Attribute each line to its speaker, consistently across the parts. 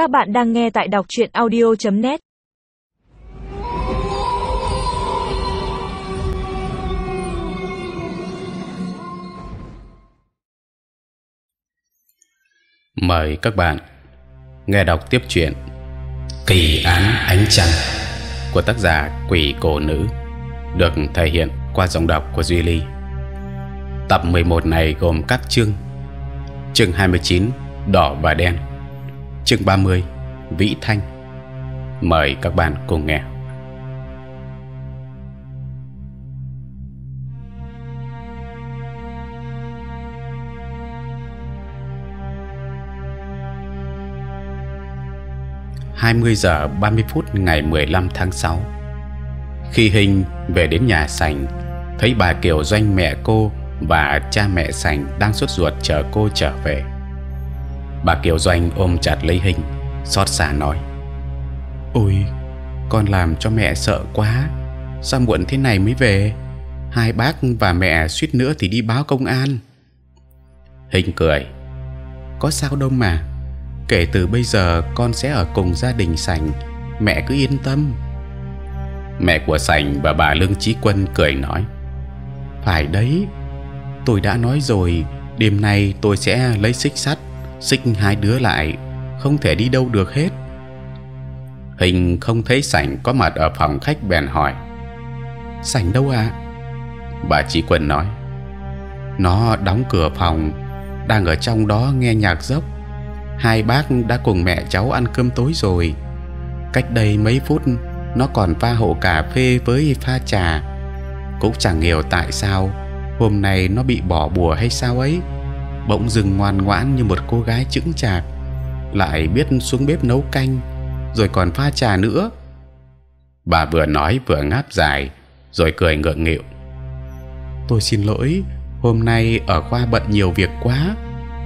Speaker 1: Các bạn đang nghe tại đọc truyện audio.net.
Speaker 2: Mời các bạn nghe đọc tiếp chuyện Kỳ án ánh trăng của tác giả Quỷ Cổ Nữ được thể hiện qua giọng đọc của Duy Ly. Tập 11 này gồm các chương: chương 29 đỏ và đen, chương 30 vĩ thanh. Mời các bạn cùng nghe. hai mươi giờ 30 phút ngày 15 tháng 6 khi hình về đến nhà sành, thấy bà kiều doanh mẹ cô và cha mẹ sành đang sốt ruột chờ cô trở về bà kiều doanh ôm chặt lấy hình xót xa nói. Ôi con làm cho mẹ sợ quá. Sao muộn thế này mới về? Hai bác và mẹ suýt nữa thì đi báo công an. Hình cười. Có sao đâu mà. Kể từ bây giờ con sẽ ở cùng gia đình sành. Mẹ cứ yên tâm. Mẹ của sành và bà lương trí quân cười nói. Phải đấy. Tôi đã nói rồi đêm nay tôi sẽ lấy xích sắt xích hai đứa lại, không thể đi đâu được hết. Hình không thấy sảnh có mặt ở phòng khách bèn hỏi, sảnh đâu ạ? À? bà chị quân nói, nó đóng cửa phòng, đang ở trong đó nghe nhạc dốc. Hai bác đã cùng mẹ cháu ăn cơm tối rồi. Cách đây mấy phút, nó còn pha hộ cà phê với pha trà. Cũng chẳng hiểu tại sao hôm nay nó bị bỏ bùa hay sao ấy bỗng dừng ngoan ngoãn như một cô gái chững chạc, lại biết xuống bếp nấu canh, rồi còn pha trà nữa. Bà vừa nói vừa ngáp dài, rồi cười ngượng nghịu. Tôi xin lỗi, hôm nay ở khoa bận nhiều việc quá,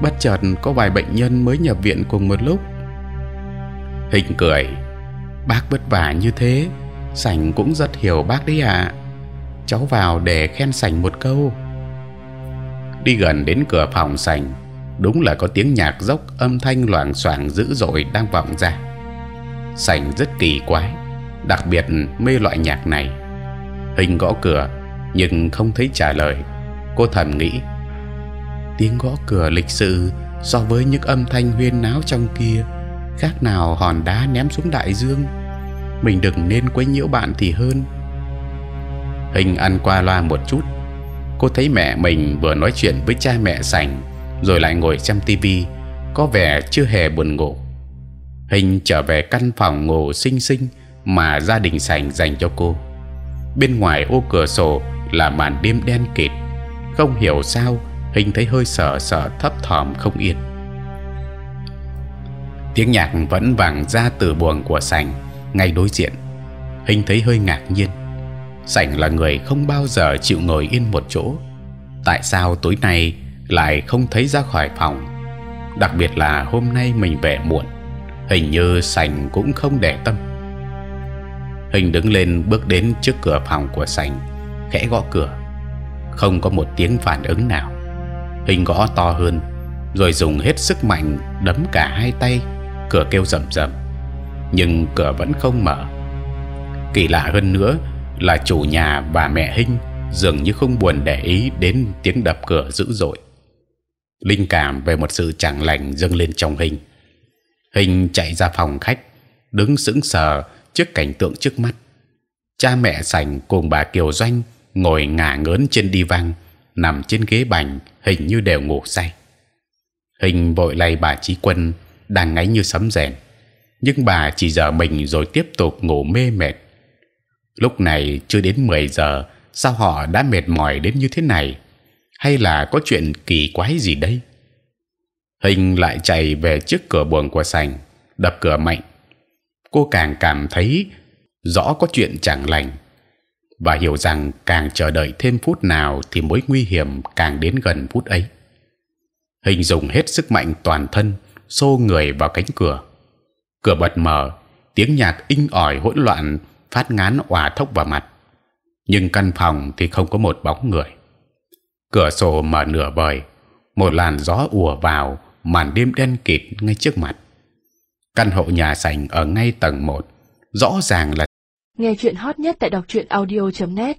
Speaker 2: bất chợt có vài bệnh nhân mới nhập viện cùng một lúc. Hình cười, bác vất vả như thế, sảnh cũng rất hiểu bác đấy ạ. À. cháu vào để khen sảnh một câu đi gần đến cửa phòng sảnh đúng là có tiếng nhạc dốc âm thanh loảng xoảng dữ dội đang vọng ra. Sảnh rất kỳ quái, đặc biệt mê loại nhạc này. Hình gõ cửa, nhưng không thấy trả lời. Cô thầm nghĩ, tiếng gõ cửa lịch sự so với những âm thanh huyên náo trong kia, khác nào hòn đá ném xuống đại dương. Mình đừng nên quấy nhiễu bạn thì hơn. Hình ăn qua loa một chút cô thấy mẹ mình vừa nói chuyện với cha mẹ sành, rồi lại ngồi xem tivi, có vẻ chưa hề buồn ngủ. Hình trở về căn phòng ngủ xinh xinh mà gia đình sành dành cho cô. Bên ngoài ô cửa sổ là màn đêm đen kịt. Không hiểu sao, hình thấy hơi sợ sợ thấp thỏm không yên. Tiếng nhạc vẫn vang ra từ buồng của sành, ngay đối diện. Hình thấy hơi ngạc nhiên sành là người không bao giờ chịu ngồi yên một chỗ. Tại sao tối nay lại không thấy ra khỏi phòng? Đặc biệt là hôm nay mình về muộn, hình như sành cũng không để tâm. Hình đứng lên bước đến trước cửa phòng của sành khẽ gõ cửa. Không có một tiếng phản ứng nào. Hình gõ to hơn, rồi dùng hết sức mạnh đấm cả hai tay. Cửa kêu rầm rầm, nhưng cửa vẫn không mở. Kỳ lạ hơn nữa là chủ nhà và mẹ hinh dường như không buồn để ý đến tiếng đập cửa dữ dội. Linh cảm về một sự chẳng lành dâng lên trong hình hình chạy ra phòng khách, đứng sững sờ trước cảnh tượng trước mắt. Cha mẹ sành cùng bà kiều doanh ngồi ngả ngớn trên đi văng nằm trên ghế bành, hình như đều ngủ say. Hình vội lay bà trí quân, đang ngáy như sấm rèn nhưng bà chỉ giờ mình rồi tiếp tục ngủ mê mệt lúc này chưa đến 10 giờ sao họ đã mệt mỏi đến như thế này hay là có chuyện kỳ quái gì đây hình lại chạy về trước cửa buồng của sành đập cửa mạnh cô càng cảm thấy rõ có chuyện chẳng lành và hiểu rằng càng chờ đợi thêm phút nào thì mối nguy hiểm càng đến gần phút ấy. Hình dùng hết sức mạnh toàn thân xô người vào cánh cửa. Cửa bật mở, tiếng nhạc inh ỏi hỗn loạn phát ngán òa thốc vào mặt. Nhưng căn phòng thì không có một bóng người. Cửa sổ mở nửa bời, một làn gió ùa vào, màn đêm đen kịt ngay trước mặt. Căn hộ nhà sành ở ngay tầng 1 rõ ràng là
Speaker 3: Nghe chuyện hot nhất tại đọc truyện audio.net